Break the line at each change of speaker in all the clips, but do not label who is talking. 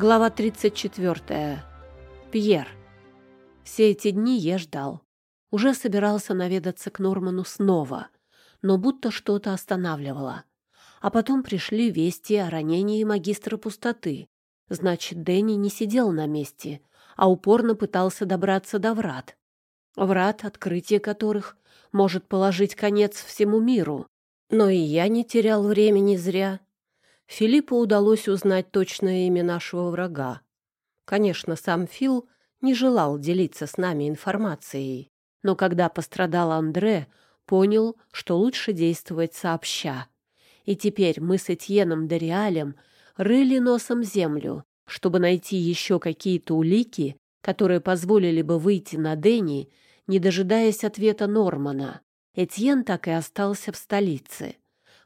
Глава 34. Пьер. Все эти дни я ждал. Уже собирался наведаться к Норману снова, но будто что-то останавливало. А потом пришли вести о ранении магистра пустоты. Значит, Дэнни не сидел на месте, а упорно пытался добраться до врат. Врат, открытие которых может положить конец всему миру. Но и я не терял времени зря. Филиппу удалось узнать точное имя нашего врага. Конечно, сам Фил не желал делиться с нами информацией, но когда пострадал Андре, понял, что лучше действовать сообща. И теперь мы с Этьеном Дориалем рыли носом землю, чтобы найти еще какие-то улики, которые позволили бы выйти на Дэнни, не дожидаясь ответа Нормана. Этьен так и остался в столице.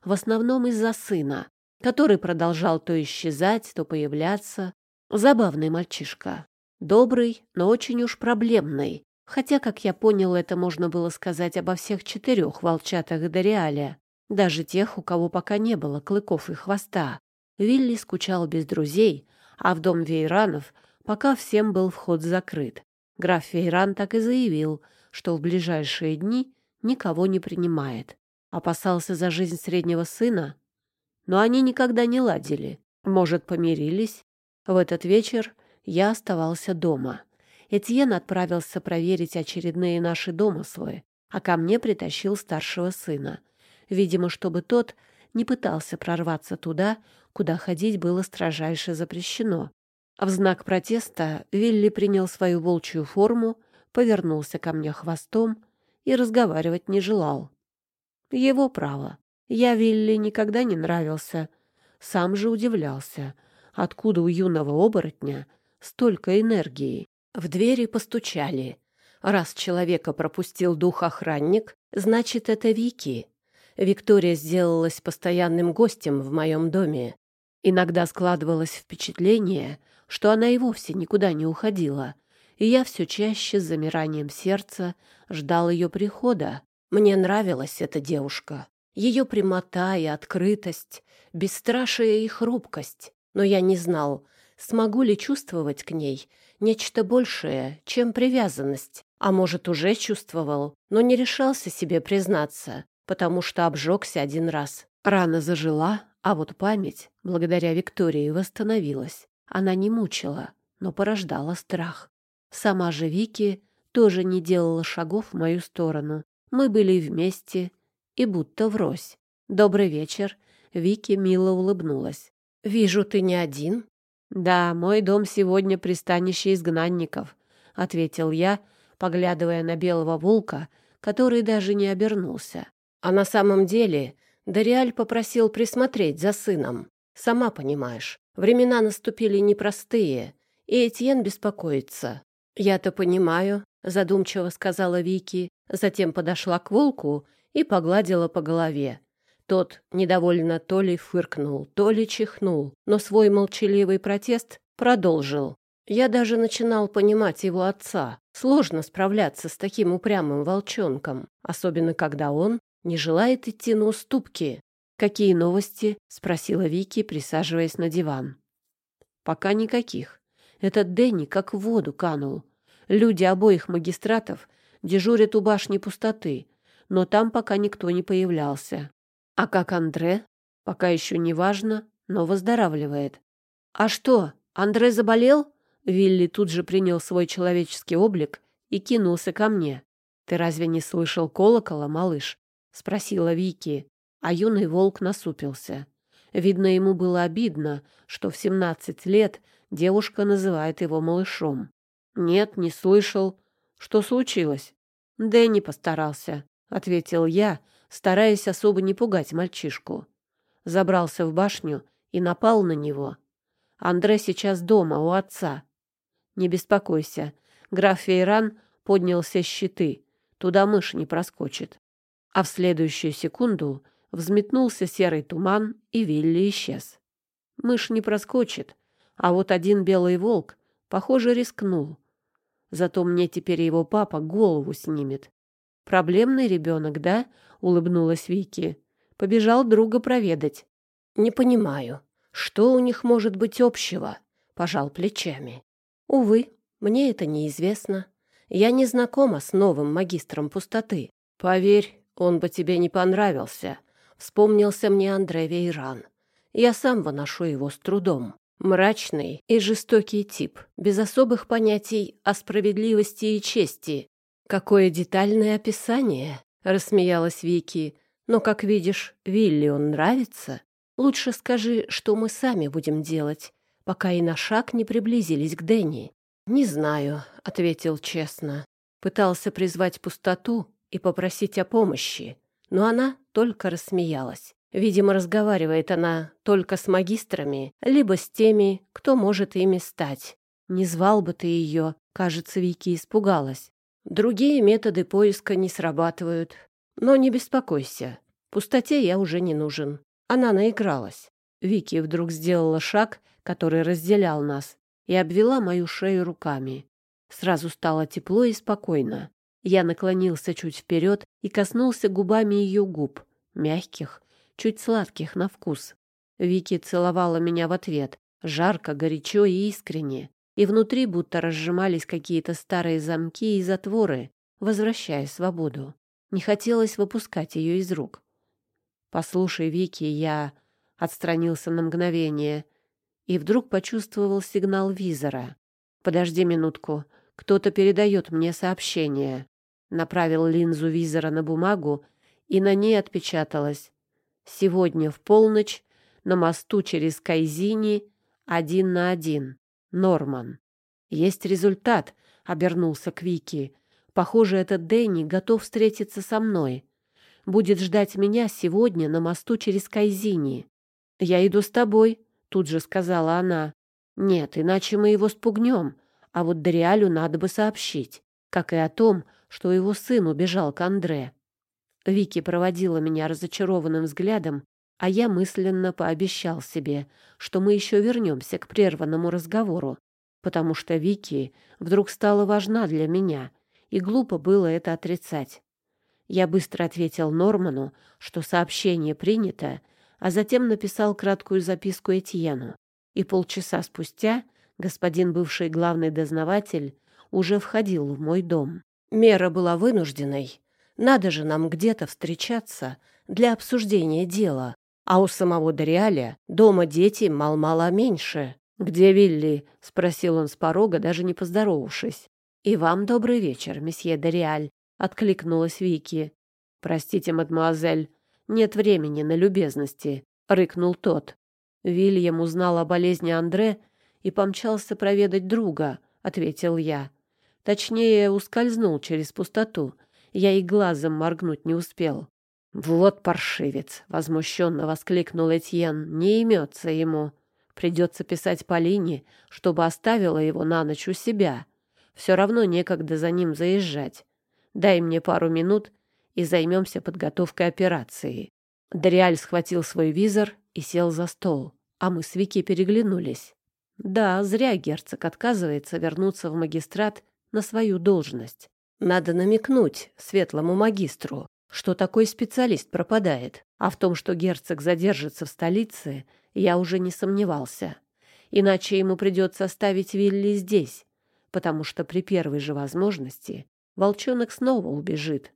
В основном из-за сына, который продолжал то исчезать, то появляться. Забавный мальчишка. Добрый, но очень уж проблемный. Хотя, как я понял, это можно было сказать обо всех четырех волчатах Дориаля. Даже тех, у кого пока не было клыков и хвоста. Вилли скучал без друзей, а в дом Вейранов пока всем был вход закрыт. Граф Вейран так и заявил, что в ближайшие дни никого не принимает. Опасался за жизнь среднего сына, но они никогда не ладили. Может, помирились? В этот вечер я оставался дома. Этьен отправился проверить очередные наши домыслы, а ко мне притащил старшего сына. Видимо, чтобы тот не пытался прорваться туда, куда ходить было строжайше запрещено. В знак протеста Вилли принял свою волчью форму, повернулся ко мне хвостом и разговаривать не желал. Его право. Я Вилли никогда не нравился. Сам же удивлялся, откуда у юного оборотня столько энергии. В двери постучали. Раз человека пропустил дух-охранник, значит, это Вики. Виктория сделалась постоянным гостем в моем доме. Иногда складывалось впечатление, что она и вовсе никуда не уходила, и я все чаще с замиранием сердца ждал ее прихода. Мне нравилась эта девушка. Ее прямота и открытость, бесстрашие и хрупкость. Но я не знал, смогу ли чувствовать к ней нечто большее, чем привязанность. А может, уже чувствовал, но не решался себе признаться, потому что обжегся один раз. Рана зажила, а вот память, благодаря Виктории, восстановилась. Она не мучила, но порождала страх. Сама же Вики тоже не делала шагов в мою сторону. Мы были вместе, и будто врозь. «Добрый вечер», — Вики мило улыбнулась. «Вижу, ты не один?» «Да, мой дом сегодня пристанище изгнанников», — ответил я, поглядывая на белого волка, который даже не обернулся. А на самом деле Дориаль попросил присмотреть за сыном. Сама понимаешь, времена наступили непростые, и Этьен беспокоится. «Я-то понимаю», — задумчиво сказала Вики, затем подошла к волку и погладила по голове. Тот недовольно то ли фыркнул, то ли чихнул, но свой молчаливый протест продолжил. Я даже начинал понимать его отца. Сложно справляться с таким упрямым волчонком, особенно когда он не желает идти на уступки. «Какие новости?» — спросила Вики, присаживаясь на диван. «Пока никаких. Этот Дэнни как в воду канул. Люди обоих магистратов дежурят у башни пустоты, но там пока никто не появлялся. А как Андре? Пока еще не важно, но выздоравливает. А что, Андре заболел? Вилли тут же принял свой человеческий облик и кинулся ко мне. Ты разве не слышал колокола, малыш? спросила Вики, а юный волк насупился. Видно, ему было обидно, что в семнадцать лет девушка называет его малышом. Нет, не слышал. Что случилось? Дэнни постарался. — ответил я, стараясь особо не пугать мальчишку. Забрался в башню и напал на него. Андре сейчас дома, у отца. Не беспокойся. Граф Фейран поднял все щиты. Туда мышь не проскочит. А в следующую секунду взметнулся серый туман, и Вилли исчез. Мышь не проскочит, а вот один белый волк, похоже, рискнул. Зато мне теперь его папа голову снимет. Проблемный ребенок, да? улыбнулась Вики. Побежал друга проведать. Не понимаю, что у них может быть общего? пожал плечами. Увы, мне это неизвестно. Я не знакома с новым магистром пустоты. Поверь, он бы тебе не понравился. Вспомнился мне Андре Вейран. Я сам выношу его с трудом. Мрачный и жестокий тип, без особых понятий о справедливости и чести. Какое детальное описание, рассмеялась Вики. Но, как видишь, Вилли он нравится. Лучше скажи, что мы сами будем делать, пока и на шаг не приблизились к Дэнни. Не знаю, ответил честно. Пытался призвать пустоту и попросить о помощи, но она только рассмеялась. Видимо, разговаривает она только с магистрами, либо с теми, кто может ими стать. Не звал бы ты ее, кажется, Вики испугалась. Другие методы поиска не срабатывают. Но не беспокойся, пустоте я уже не нужен. Она наигралась. Вики вдруг сделала шаг, который разделял нас, и обвела мою шею руками. Сразу стало тепло и спокойно. Я наклонился чуть вперед и коснулся губами ее губ, мягких, чуть сладких на вкус. Вики целовала меня в ответ, жарко, горячо и искренне, и внутри будто разжимались какие-то старые замки и затворы, возвращая свободу. Не хотелось выпускать ее из рук. «Послушай, Вики, я...» Отстранился на мгновение и вдруг почувствовал сигнал визора. «Подожди минутку, кто-то передает мне сообщение». Направил линзу визора на бумагу, и на ней отпечаталось Сегодня в полночь на мосту через Кайзини один на один. Норман. Есть результат, обернулся к Вики. Похоже, этот Дэнни готов встретиться со мной. Будет ждать меня сегодня на мосту через Кайзини. Я иду с тобой, тут же сказала она. Нет, иначе мы его спугнем. А вот Дориалю надо бы сообщить, как и о том, что его сын убежал к Андре. Вики проводила меня разочарованным взглядом, а я мысленно пообещал себе, что мы еще вернемся к прерванному разговору, потому что Вики вдруг стала важна для меня, и глупо было это отрицать. Я быстро ответил Норману, что сообщение принято, а затем написал краткую записку Этьену. И полчаса спустя господин бывший главный дознаватель уже входил в мой дом. Мера была вынужденной, надо же нам где-то встречаться для обсуждения дела. А у самого Дориаля дома дети мал-мало меньше. «Где Вилли?» — спросил он с порога, даже не поздоровавшись. «И вам добрый вечер, месье Дориаль», — откликнулась Вики. «Простите, мадемуазель, нет времени на любезности», — рыкнул тот. Вильям узнал о болезни Андре и помчался проведать друга, — ответил я. Точнее, ускользнул через пустоту, я и глазом моргнуть не успел. «Вот паршивец!» — возмущенно воскликнул Этьен. «Не имется ему. Придется писать Полине, чтобы оставила его на ночь у себя. Все равно некогда за ним заезжать. Дай мне пару минут, и займемся подготовкой операции». Дориаль схватил свой визор и сел за стол, а мы с Вики переглянулись. Да, зря герцог отказывается вернуться в магистрат на свою должность. Надо намекнуть светлому магистру, что такой специалист пропадает, а в том, что герцог задержится в столице, я уже не сомневался. Иначе ему придется оставить Вилли здесь, потому что при первой же возможности волчонок снова убежит.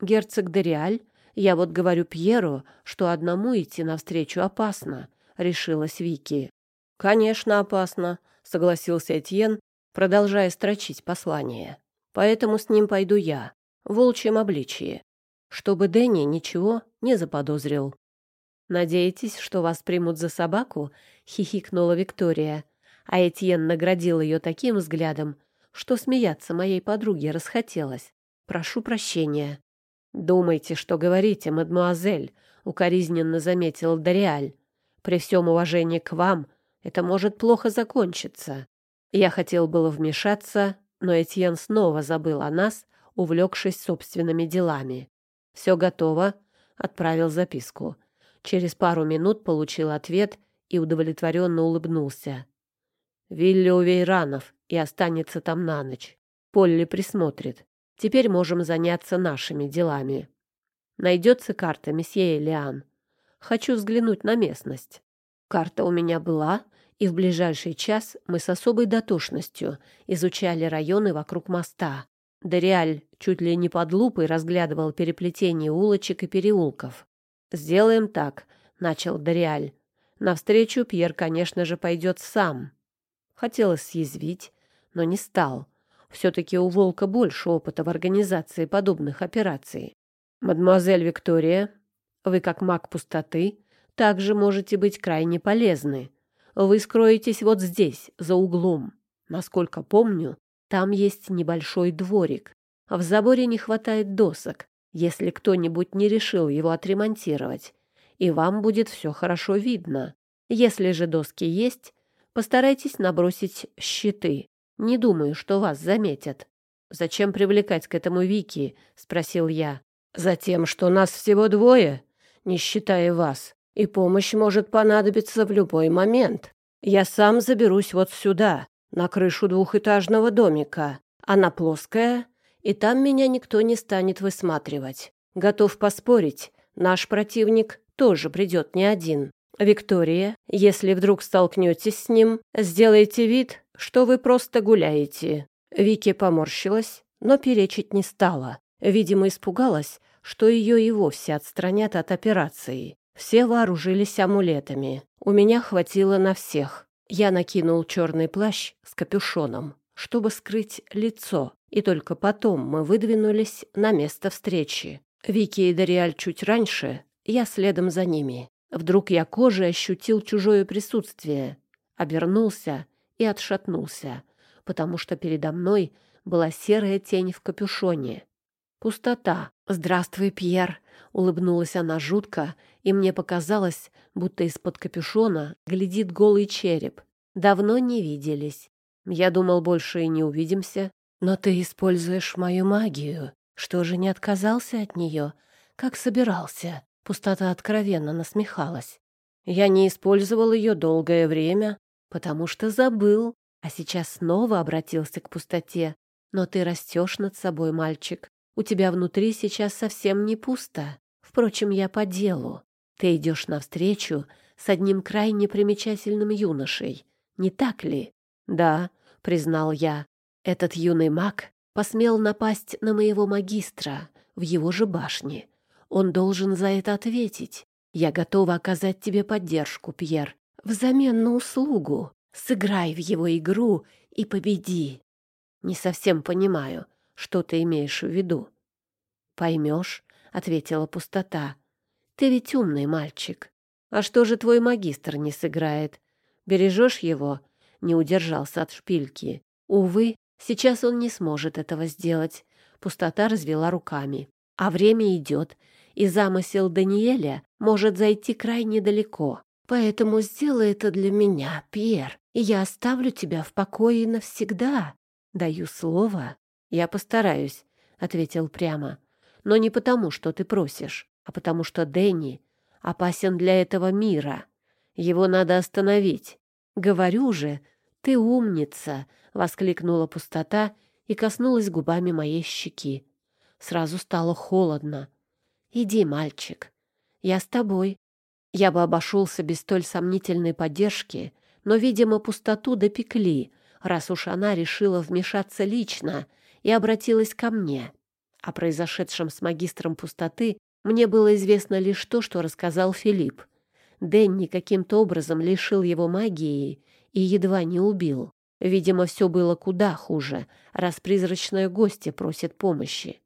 Герцог Дориаль, я вот говорю Пьеру, что одному идти навстречу опасно, решилась Вики. Конечно, опасно, согласился Этьен, продолжая строчить послание поэтому с ним пойду я, в волчьем обличье, чтобы Дэнни ничего не заподозрил. «Надеетесь, что вас примут за собаку?» — хихикнула Виктория, а Этьен наградил ее таким взглядом, что смеяться моей подруге расхотелось. «Прошу прощения». «Думайте, что говорите, мадмуазель», — укоризненно заметил Дориаль. «При всем уважении к вам это может плохо закончиться». Я хотел было вмешаться, но Этьен снова забыл о нас, увлекшись собственными делами. «Все готово», — отправил записку. Через пару минут получил ответ и удовлетворенно улыбнулся. «Вилли у и останется там на ночь. Полли присмотрит. Теперь можем заняться нашими делами. Найдется карта месье Элиан. Хочу взглянуть на местность. Карта у меня была, и в ближайший час мы с особой дотошностью изучали районы вокруг моста. Дориаль чуть ли не под лупой разглядывал переплетение улочек и переулков. «Сделаем так», — начал Дориаль. «Навстречу Пьер, конечно же, пойдет сам». Хотелось съязвить, но не стал. Все-таки у Волка больше опыта в организации подобных операций. «Мадемуазель Виктория, вы, как маг пустоты, также можете быть крайне полезны. Вы скроетесь вот здесь, за углом. Насколько помню, там есть небольшой дворик. В заборе не хватает досок, если кто-нибудь не решил его отремонтировать. И вам будет все хорошо видно. Если же доски есть, постарайтесь набросить щиты. Не думаю, что вас заметят. «Зачем привлекать к этому Вики?» — спросил я. «Затем, что нас всего двое, не считая вас, и помощь может понадобиться в любой момент. Я сам заберусь вот сюда, на крышу двухэтажного домика. Она плоская, и там меня никто не станет высматривать. Готов поспорить, наш противник тоже придет не один. Виктория, если вдруг столкнетесь с ним, сделайте вид, что вы просто гуляете». Вики поморщилась, но перечить не стала. Видимо, испугалась, что ее и вовсе отстранят от операции. Все вооружились амулетами. У меня хватило на всех. Я накинул черный плащ с капюшоном, чтобы скрыть лицо, и только потом мы выдвинулись на место встречи. Вики и Дориаль чуть раньше, я следом за ними. Вдруг я кожей ощутил чужое присутствие, обернулся и отшатнулся, потому что передо мной была серая тень в капюшоне. Пустота. «Здравствуй, Пьер!» — улыбнулась она жутко, и мне показалось, будто из-под капюшона глядит голый череп. Давно не виделись. Я думал, больше и не увидимся. Но ты используешь мою магию. Что же не отказался от нее? Как собирался? Пустота откровенно насмехалась. Я не использовал ее долгое время, потому что забыл, а сейчас снова обратился к пустоте. Но ты растешь над собой, мальчик. У тебя внутри сейчас совсем не пусто. Впрочем, я по делу. Ты идешь навстречу с одним крайне примечательным юношей, не так ли? Да, признал я. Этот юный маг посмел напасть на моего магистра в его же башне. Он должен за это ответить. Я готова оказать тебе поддержку, Пьер, взамен на услугу. Сыграй в его игру и победи. Не совсем понимаю, что ты имеешь в виду. Поймешь, ответила пустота. Ты ведь умный мальчик. А что же твой магистр не сыграет? Бережешь его? Не удержался от шпильки. Увы, сейчас он не сможет этого сделать. Пустота развела руками. А время идет, и замысел Даниэля может зайти крайне далеко. Поэтому сделай это для меня, Пьер, и я оставлю тебя в покое навсегда. Даю слово. Я постараюсь, ответил прямо. Но не потому, что ты просишь а потому что Дэнни опасен для этого мира. Его надо остановить. Говорю же, ты умница, воскликнула пустота и коснулась губами моей щеки. Сразу стало холодно. Иди, мальчик. Я с тобой. Я бы обошелся без столь сомнительной поддержки, но, видимо, пустоту допекли, раз уж она решила вмешаться лично и обратилась ко мне. О произошедшем с магистром пустоты мне было известно лишь то, что рассказал Филипп. Дэнни каким-то образом лишил его магии и едва не убил. Видимо, все было куда хуже, раз призрачная гостья просит помощи.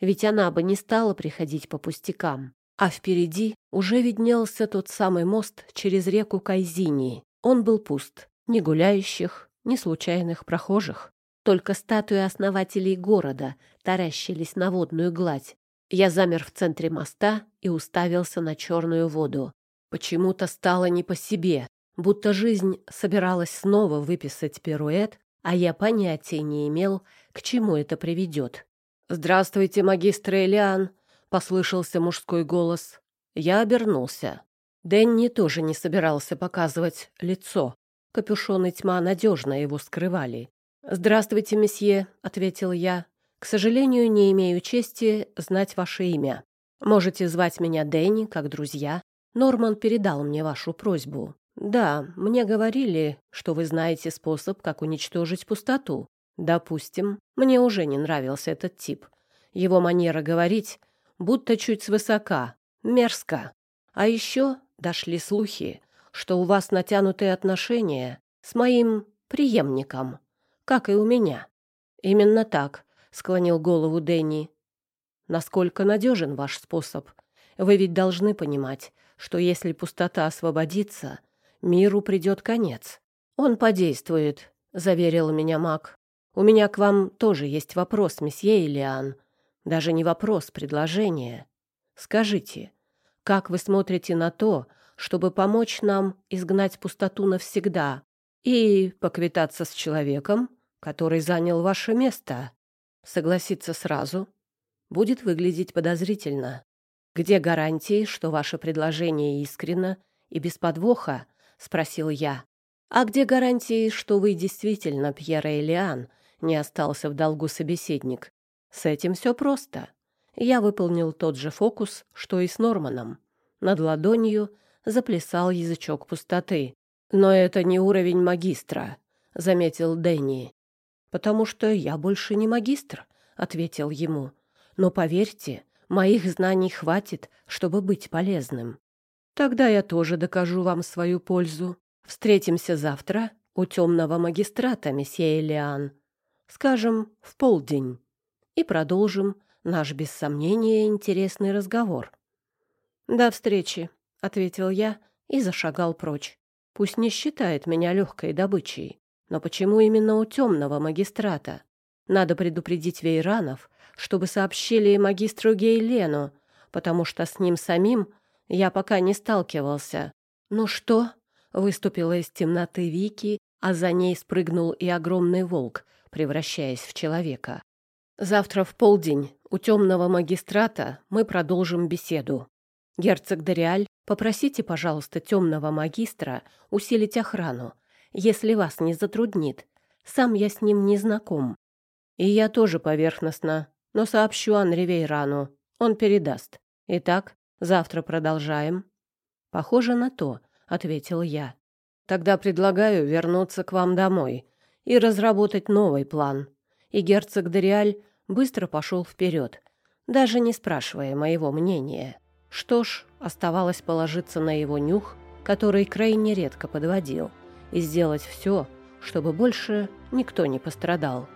Ведь она бы не стала приходить по пустякам. А впереди уже виднелся тот самый мост через реку Кайзини. Он был пуст. Ни гуляющих, ни случайных прохожих. Только статуи основателей города таращились на водную гладь, я замер в центре моста и уставился на черную воду. Почему-то стало не по себе, будто жизнь собиралась снова выписать пируэт, а я понятия не имел, к чему это приведет. «Здравствуйте, магистр Элиан!» — послышался мужской голос. Я обернулся. Дэнни тоже не собирался показывать лицо. Капюшон и тьма надежно его скрывали. «Здравствуйте, месье», — ответил я. К сожалению, не имею чести знать ваше имя. Можете звать меня Дэнни, как друзья. Норман передал мне вашу просьбу. Да, мне говорили, что вы знаете способ, как уничтожить пустоту. Допустим, мне уже не нравился этот тип. Его манера говорить будто чуть свысока, мерзко. А еще дошли слухи, что у вас натянутые отношения с моим преемником, как и у меня. Именно так, склонил голову Дэнни. Насколько надежен ваш способ? Вы ведь должны понимать, что если пустота освободится, миру придет конец. Он подействует, заверил меня маг. У меня к вам тоже есть вопрос, месье Илиан. Даже не вопрос, предложение. Скажите, как вы смотрите на то, чтобы помочь нам изгнать пустоту навсегда и поквитаться с человеком, который занял ваше место? Согласиться сразу будет выглядеть подозрительно. Где гарантии, что ваше предложение искренно и без подвоха? спросил я. А где гарантии, что вы действительно Пьера Элиан? Не остался в долгу собеседник. С этим все просто. Я выполнил тот же фокус, что и с Норманом. Над ладонью заплясал язычок пустоты. «Но это не уровень магистра», — заметил Дэнни. «Потому что я больше не магистр», — ответил ему. «Но поверьте, моих знаний хватит, чтобы быть полезным. Тогда я тоже докажу вам свою пользу. Встретимся завтра у темного магистрата, месье Элиан. Скажем, в полдень. И продолжим наш, без сомнения, интересный разговор. «До встречи», — ответил я и зашагал прочь. Пусть не считает меня легкой добычей. Но почему именно у темного магистрата? Надо предупредить Вейранов, чтобы сообщили магистру Гейлену, потому что с ним самим я пока не сталкивался. «Ну что?» — выступила из темноты Вики, а за ней спрыгнул и огромный волк, превращаясь в человека. «Завтра в полдень у темного магистрата мы продолжим беседу. Герцог Дориаль, попросите, пожалуйста, темного магистра усилить охрану, если вас не затруднит. Сам я с ним не знаком. И я тоже поверхностно, но сообщу Анри Вейрану. Он передаст. Итак, завтра продолжаем. Похоже на то, ответил я. Тогда предлагаю вернуться к вам домой и разработать новый план. И герцог Дориаль быстро пошел вперед, даже не спрашивая моего мнения. Что ж, оставалось положиться на его нюх, который крайне редко подводил, и сделать все, чтобы больше никто не пострадал.